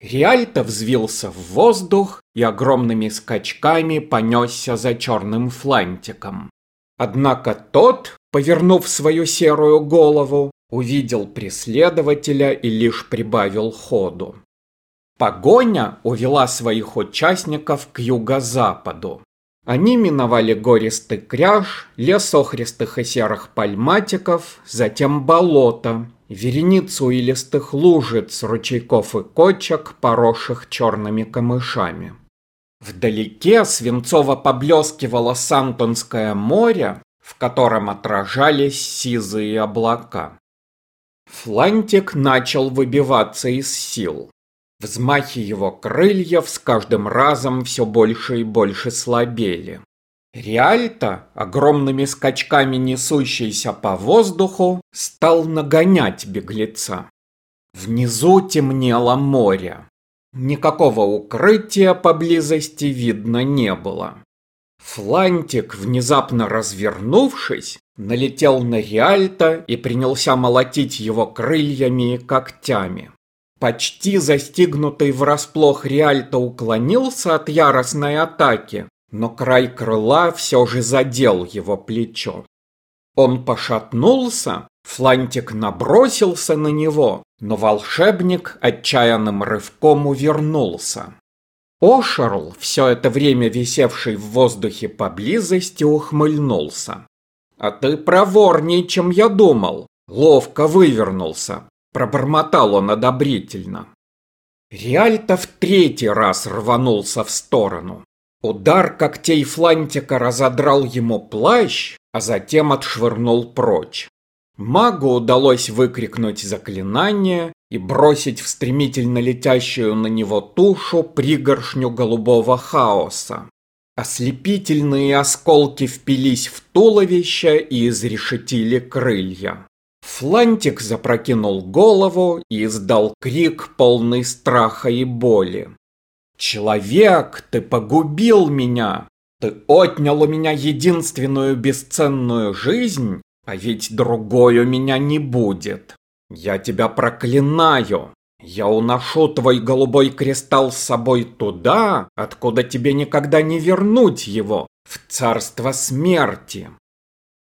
Риальто взвился в воздух и огромными скачками понесся за черным флантиком. Однако тот, повернув свою серую голову, увидел преследователя и лишь прибавил ходу. Погоня увела своих участников к юго-западу. Они миновали гористый кряж, лес охристых и серых пальматиков, затем болото, вереницу илистых лужиц, ручейков и кочек, поросших черными камышами. Вдалеке свинцово поблескивало Сантонское море, в котором отражались сизые облака. Флантик начал выбиваться из сил. Взмахи его крыльев с каждым разом все больше и больше слабели. Реальто, огромными скачками несущийся по воздуху, стал нагонять беглеца. Внизу темнело море. Никакого укрытия поблизости видно не было. Флантик, внезапно развернувшись, налетел на Риальто и принялся молотить его крыльями и когтями. Почти застигнутый врасплох Риальто уклонился от яростной атаки, но край крыла все же задел его плечо. Он пошатнулся, Флантик набросился на него, но волшебник отчаянным рывком увернулся. Ошерл, все это время висевший в воздухе поблизости, ухмыльнулся. «А ты проворней, чем я думал. Ловко вывернулся», – пробормотал он одобрительно. Реальто в третий раз рванулся в сторону. Удар когтей Флантика разодрал ему плащ, а затем отшвырнул прочь. Магу удалось выкрикнуть заклинание и бросить в стремительно летящую на него тушу пригоршню голубого хаоса. Ослепительные осколки впились в туловище и изрешетили крылья. Флантик запрокинул голову и издал крик, полный страха и боли. «Человек, ты погубил меня! Ты отнял у меня единственную бесценную жизнь, а ведь другой у меня не будет. Я тебя проклинаю! Я уношу твой голубой кристалл с собой туда, откуда тебе никогда не вернуть его, в царство смерти!»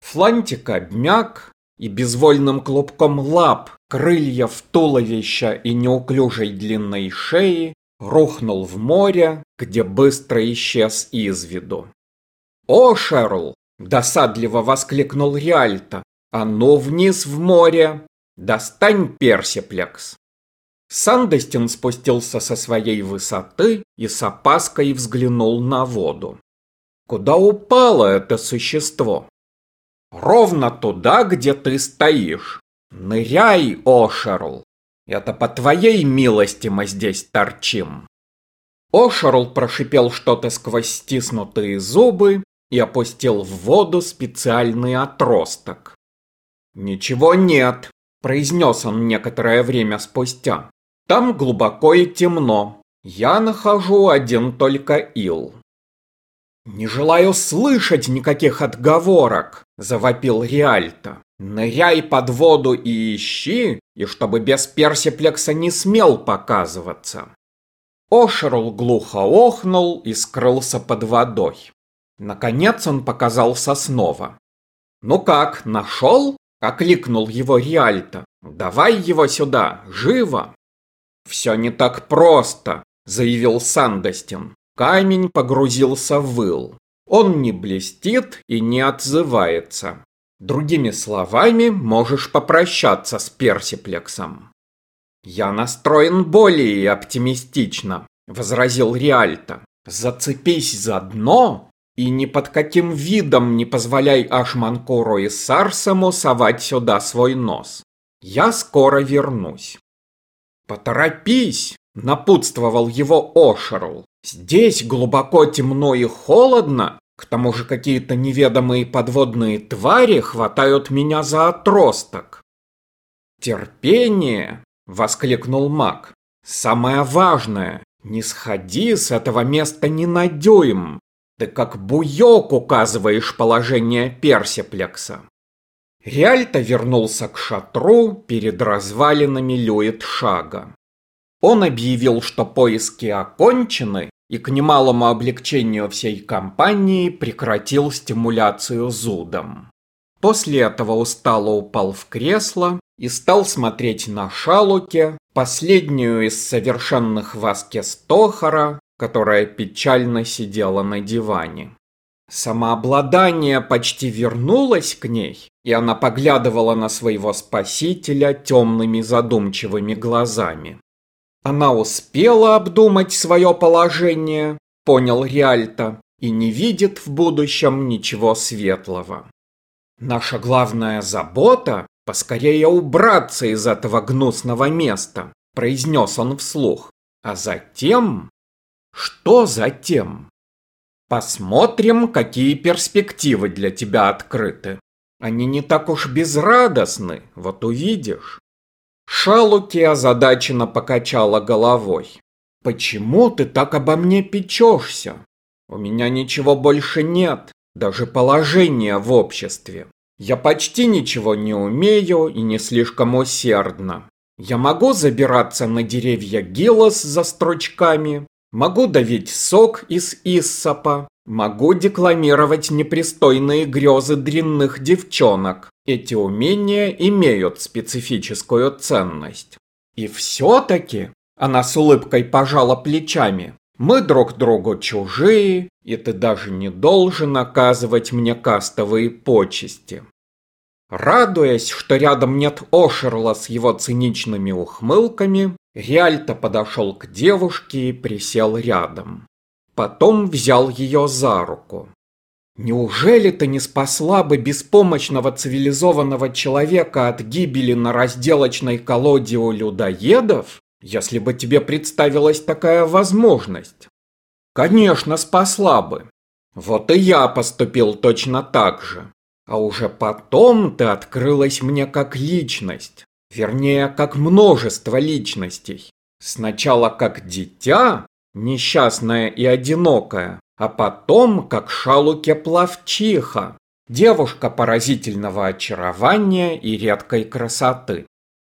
Флантик обмяк и безвольным клубком лап, крыльев туловища и неуклюжей длинной шеи рухнул в море, где быстро исчез из виду. «О, Шерл!» – досадливо воскликнул Риальто. «А ну вниз в море! Достань персиплекс!» Сандестин спустился со своей высоты и с опаской взглянул на воду. Куда упало это существо? Ровно туда, где ты стоишь. Ныряй, Ошерл. Это по твоей милости мы здесь торчим. Ошерл прошипел что-то сквозь стиснутые зубы и опустил в воду специальный отросток. «Ничего нет», – произнес он некоторое время спустя. «Там глубоко и темно. Я нахожу один только ил». «Не желаю слышать никаких отговорок», – завопил Риальто. Ныряй под воду и ищи, и чтобы без персиплекса не смел показываться. Ошерл глухо охнул и скрылся под водой. Наконец он показался снова. «Ну как, нашел?» – окликнул его Риальто. «Давай его сюда, живо!» «Все не так просто», – заявил Сандостин. Камень погрузился в выл. Он не блестит и не отзывается. Другими словами, можешь попрощаться с персиплексом. Я настроен более оптимистично, возразил Риальто. Зацепись за дно и ни под каким видом не позволяй Ашманкуру и Сарсаму совать сюда свой нос. Я скоро вернусь. Поторопись, напутствовал его Ошерл. Здесь глубоко темно и холодно, к тому же какие-то неведомые подводные твари хватают меня за отросток. «Терпение!» — воскликнул маг. «Самое важное, не сходи с этого места ни на дюйм. Ты как буёк указываешь положение персиплекса». Реальто вернулся к шатру перед развалинами Люит Шага. Он объявил, что поиски окончены, и к немалому облегчению всей компании прекратил стимуляцию зудом. После этого устало упал в кресло и стал смотреть на Шалуке, последнюю из совершенных Васкес Тохара, которая печально сидела на диване. Самообладание почти вернулось к ней, и она поглядывала на своего спасителя темными задумчивыми глазами. Она успела обдумать свое положение, понял Риальто, и не видит в будущем ничего светлого. Наша главная забота – поскорее убраться из этого гнусного места, произнес он вслух. А затем... Что затем? Посмотрим, какие перспективы для тебя открыты. Они не так уж безрадостны, вот увидишь. Шалуки озадаченно покачала головой. «Почему ты так обо мне печешься? У меня ничего больше нет, даже положения в обществе. Я почти ничего не умею и не слишком усердно. Я могу забираться на деревья гилос за стручками, могу давить сок из иссапа, могу декламировать непристойные грезы дрянных девчонок, эти умения имеют специфическую ценность. И все-таки она с улыбкой пожала плечами. Мы друг другу чужие, и ты даже не должен оказывать мне кастовые почести. Радуясь, что рядом нет Ошерла с его циничными ухмылками, Риальто подошел к девушке и присел рядом. Потом взял ее за руку. Неужели ты не спасла бы беспомощного цивилизованного человека от гибели на разделочной колоде у людоедов, если бы тебе представилась такая возможность? Конечно, спасла бы. Вот и я поступил точно так же. А уже потом ты открылась мне как личность. Вернее, как множество личностей. Сначала как дитя, несчастная и одинокая, а потом как шалуке плавчиха, девушка поразительного очарования и редкой красоты.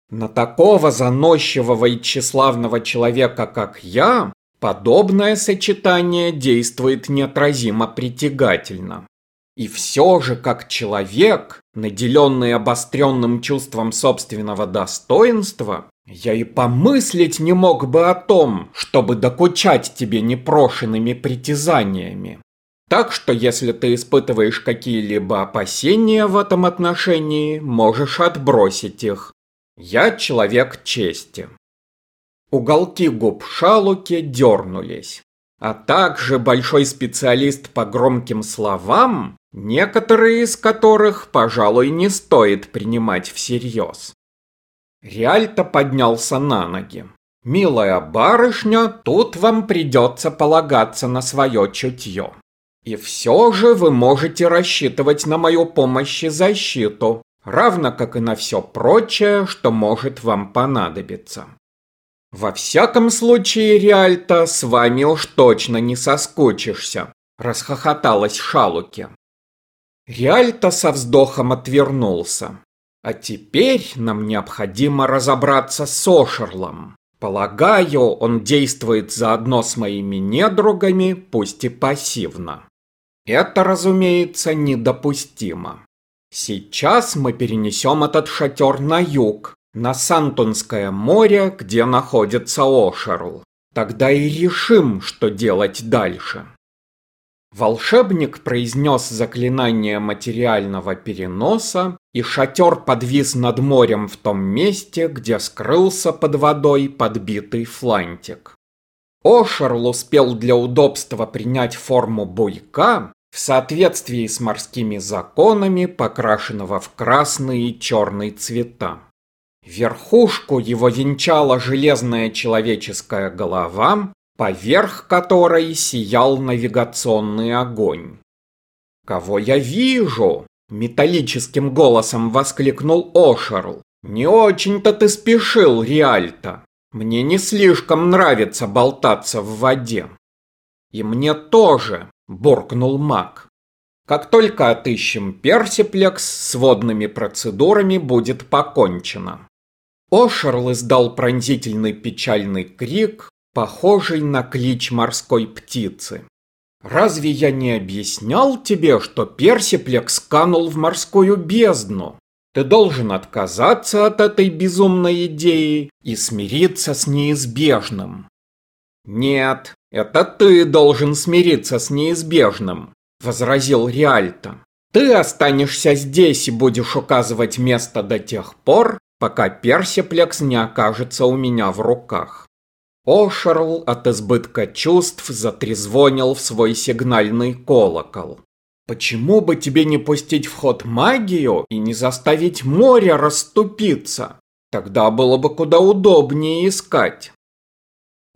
На такого заносчивого и тщеславного человека, как я, подобное сочетание действует неотразимо притягательно. И все же, как человек, наделенный обостренным чувством собственного достоинства, я и помыслить не мог бы о том, чтобы докучать тебе непрошенными притязаниями. Так что если ты испытываешь какие-либо опасения в этом отношении, можешь отбросить их. Я человек чести. Уголки губ Шалуки дернулись. А также большой специалист по громким словам, некоторые из которых, пожалуй, не стоит принимать всерьез. Риальто поднялся на ноги. «Милая барышня, тут вам придется полагаться на свое чутье. И все же вы можете рассчитывать на мою помощь и защиту, равно как и на все прочее, что может вам понадобиться. Во всяком случае, Риальто, с вами уж точно не соскучишься», – расхохоталась Шалуки. Риальто со вздохом отвернулся. А теперь нам необходимо разобраться с Ошерлом. Полагаю, он действует заодно с моими недругами, пусть и пассивно. Это, разумеется, недопустимо. Сейчас мы перенесем этот шатер на юг, на Сантонское море, где находится Ошерл. Тогда и решим, что делать дальше. Волшебник произнес заклинание материального переноса, и шатер подвис над морем в том месте, где скрылся под водой подбитый флантик. Ошерл успел для удобства принять форму буйка в соответствии с морскими законами, покрашенного в красный и черный цвета. Верхушку его венчала железная человеческая голова, поверх которой сиял навигационный огонь. «Кого я вижу?» – металлическим голосом воскликнул Ошерл. «Не очень-то ты спешил, Риальто. Мне не слишком нравится болтаться в воде». «И мне тоже», – буркнул маг. «Как только отыщем персиплекс, с водными процедурами будет покончено». Ошерл издал пронзительный печальный крик, похожий на клич морской птицы. «Разве я не объяснял тебе, что Персиплекс канул в морскую бездну? Ты должен отказаться от этой безумной идеи и смириться с неизбежным». «Нет, это ты должен смириться с неизбежным», — возразил Риальто. «Ты останешься здесь и будешь указывать место до тех пор, пока Персиплекс не окажется у меня в руках». Ошерл от избытка чувств затрезвонил в свой сигнальный колокол. «Почему бы тебе не пустить в ход магию и не заставить море расступиться? Тогда было бы куда удобнее искать».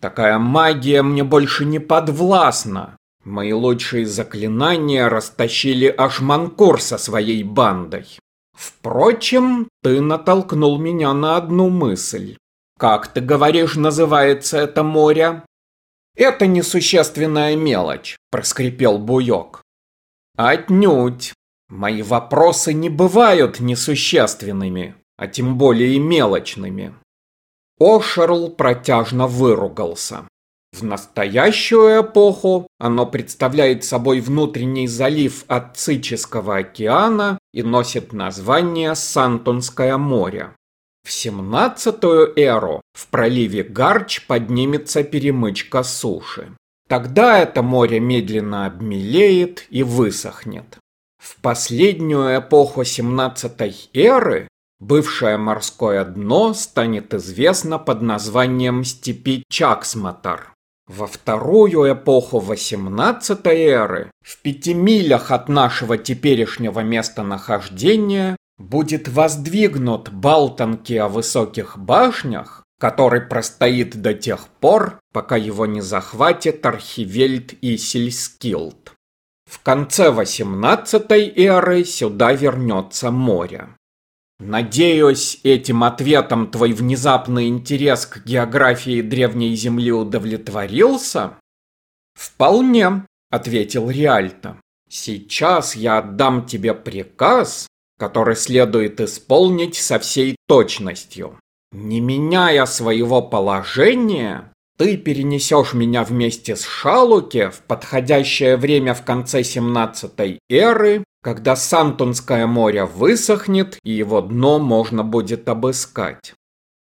«Такая магия мне больше не подвластна. Мои лучшие заклинания растащили аж Манкур со своей бандой. Впрочем, ты натолкнул меня на одну мысль. «Как ты говоришь, называется это море?» «Это несущественная мелочь», – проскрипел Буёк. «Отнюдь. Мои вопросы не бывают несущественными, а тем более мелочными». Ошерл протяжно выругался. В настоящую эпоху оно представляет собой внутренний залив Ацического океана и носит название Сантонское море. В 17-ю эру в проливе Гарч поднимется перемычка суши. Тогда это море медленно обмелеет и высохнет. В последнюю эпоху 17-й эры бывшее морское дно станет известно под названием степи Чаксматар. Во вторую эпоху 18-й эры, в пяти милях от нашего теперешнего местонахождения, будет воздвигнут Балтонки о высоких башнях, который простоит до тех пор, пока его не захватит Архивельд и Сельскилд. В конце 18 эры сюда вернется море. Надеюсь, этим ответом твой внезапный интерес к географии Древней Земли удовлетворился? Вполне, ответил Риальто. Сейчас я отдам тебе приказ, который следует исполнить со всей точностью. Не меняя своего положения, ты перенесешь меня вместе с Шалуки в подходящее время в конце 17 эры, когда Сантунское море высохнет и его дно можно будет обыскать.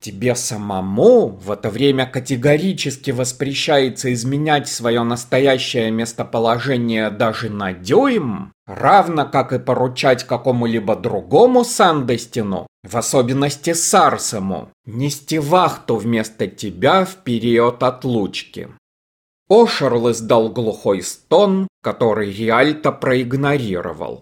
Тебе самому в это время категорически воспрещается изменять свое настоящее местоположение даже на дюйм, равно как и поручать какому-либо другому Сандестину, в особенности Сарсему, нести вахту вместо тебя в период отлучки. Ошерл издал глухой стон, который Риальто проигнорировал.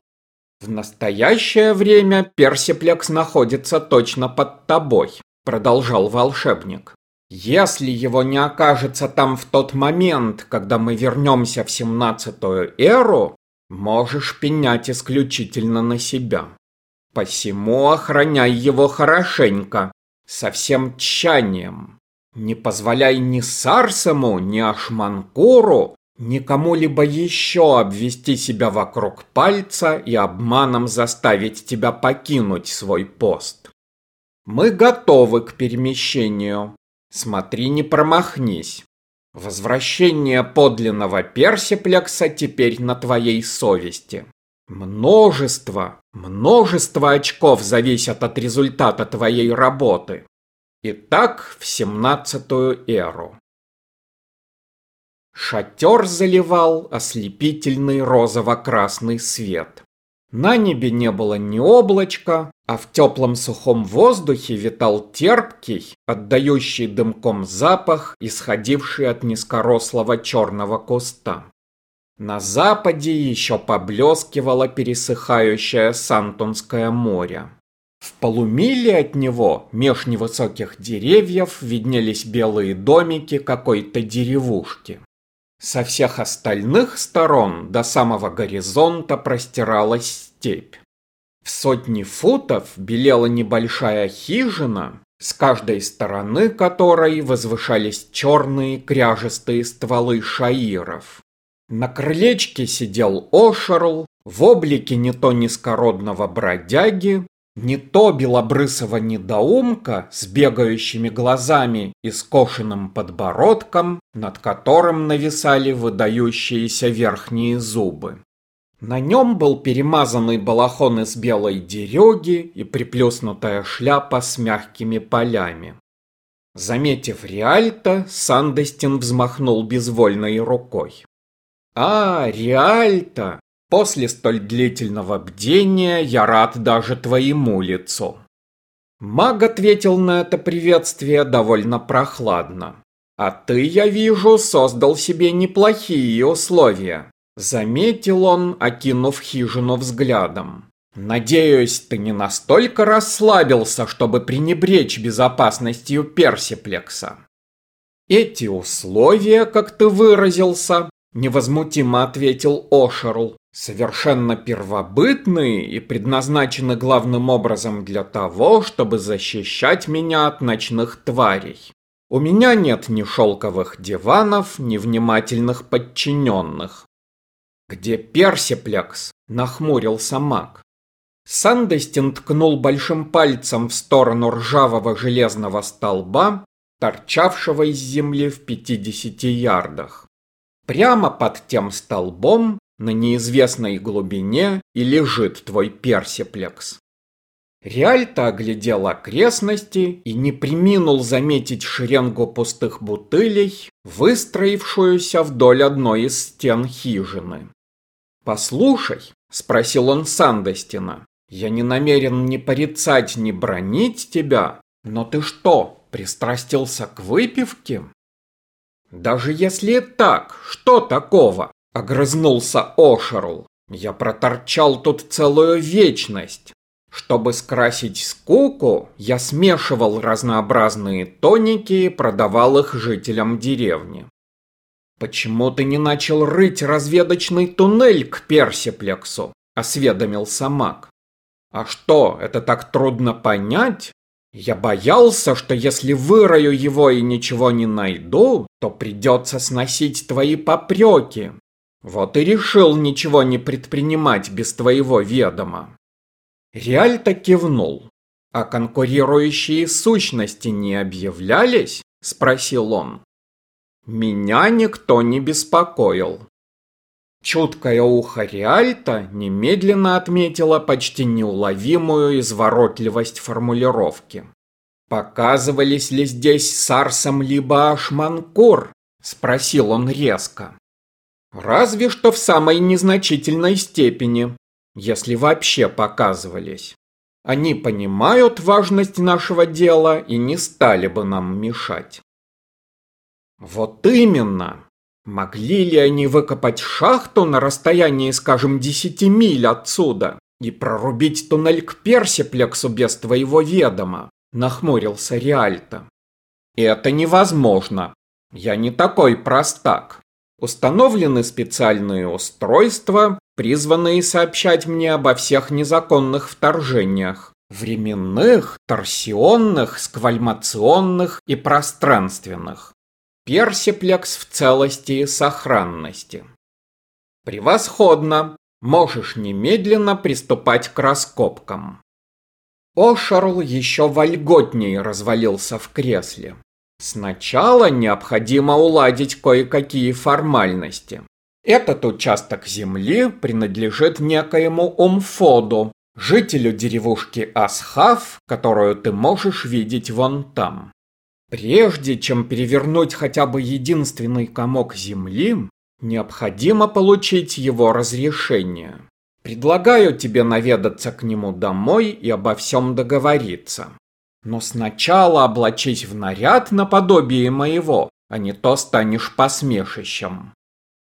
В настоящее время Персиплекс находится точно под тобой продолжал волшебник. Если его не окажется там в тот момент, когда мы вернемся в семнадцатую эру, можешь пенять исключительно на себя. Посему охраняй его хорошенько, со всем тщанием. Не позволяй ни Сарсему, ни Ашманкуру, ни кому-либо еще обвести себя вокруг пальца и обманом заставить тебя покинуть свой пост. Мы готовы к перемещению. Смотри, не промахнись. Возвращение подлинного персиплекса теперь на твоей совести. Множество, множество очков зависят от результата твоей работы. Итак, в семнадцатую эру. Шатер заливал ослепительный розово-красный свет. На небе не было ни облачка, а в теплом сухом воздухе витал терпкий, отдающий дымком запах, исходивший от низкорослого черного куста. На западе еще поблескивало пересыхающее Сантонское море. В полумиле от него, меж невысоких деревьев, виднелись белые домики какой-то деревушки. Со всех остальных сторон до самого горизонта простиралась степь. В сотни футов белела небольшая хижина, с каждой стороны которой возвышались черные кряжестые стволы шаиров. На крылечке сидел Ошерл в облике не то низкородного бродяги, Не то белобрысого недоумка с бегающими глазами и скошенным подбородком, над которым нависали выдающиеся верхние зубы. На нем был перемазанный балахон из белой дереги и приплюснутая шляпа с мягкими полями. Заметив Риальто, Сандестин взмахнул безвольной рукой. «А, Риальто, после столь длительного бдения я рад даже твоему лицу». Маг ответил на это приветствие довольно прохладно. «А ты, я вижу, создал себе неплохие условия», — заметил он, окинув хижину взглядом. Надеюсь, ты не настолько расслабился, чтобы пренебречь безопасностью персиплекса. Эти условия, как ты выразился, невозмутимо ответил Ошерл, совершенно первобытные и предназначены главным образом для того, чтобы защищать меня от ночных тварей. У меня нет ни шелковых диванов, ни внимательных подчиненных. Где персиплекс? Нахмурился маг. Сандестин ткнул большим пальцем в сторону ржавого железного столба, торчавшего из земли в 50 ярдах. Прямо под тем столбом, на неизвестной глубине, и лежит твой персиплекс. Реальто оглядел окрестности и не приминул заметить шеренгу пустых бутылей, выстроившуюся вдоль одной из стен хижины. «Послушай», — спросил он Сандестина, я не намерен ни порицать, ни бронить тебя, но ты что, пристрастился к выпивке? Даже если так, что такого? Огрызнулся Ошерл. Я проторчал тут целую вечность. Чтобы скрасить скуку, я смешивал разнообразные тоники и продавал их жителям деревни. «Почему ты не начал рыть разведочный туннель к Персиплексу?» – осведомился маг. А что, это так трудно понять? Я боялся, что если вырою его и ничего не найду, то придется сносить твои попреки. Вот и решил ничего не предпринимать без твоего ведома. Реальто кивнул. А конкурирующие сущности не объявлялись? Спросил он. Меня никто не беспокоил. Чуткое ухо Риальта немедленно отметило почти неуловимую изворотливость формулировки. «Показывались ли здесь Сарсом либо Ашманкур?» – спросил он резко. «Разве что в самой незначительной степени, если вообще показывались. Они понимают важность нашего дела и не стали бы нам мешать». «Вот именно!» Могли ли они выкопать шахту на расстоянии, скажем, 10 миль отсюда и прорубить туннель к Персиплексу без твоего ведома? Нахмурился Риальто. Это невозможно. Я не такой простак. Установлены специальные устройства, призванные сообщать мне обо всех незаконных вторжениях. Временных, торсионных, сквальмационных и пространственных. Персиплекс в целости и сохранности. Превосходно. Можешь немедленно приступать к раскопкам. Ошарл еще вольготнее развалился в кресле. Сначала необходимо уладить кое-какие формальности. Этот участок земли принадлежит некоему Умфоду, жителю деревушки Асхав, которую ты можешь видеть вон там. Прежде чем перевернуть хотя бы единственный комок земли, необходимо получить его разрешение. Предлагаю тебе наведаться к нему домой и обо всем договориться. Но сначала облачись в наряд наподобие моего, а не то станешь посмешищем.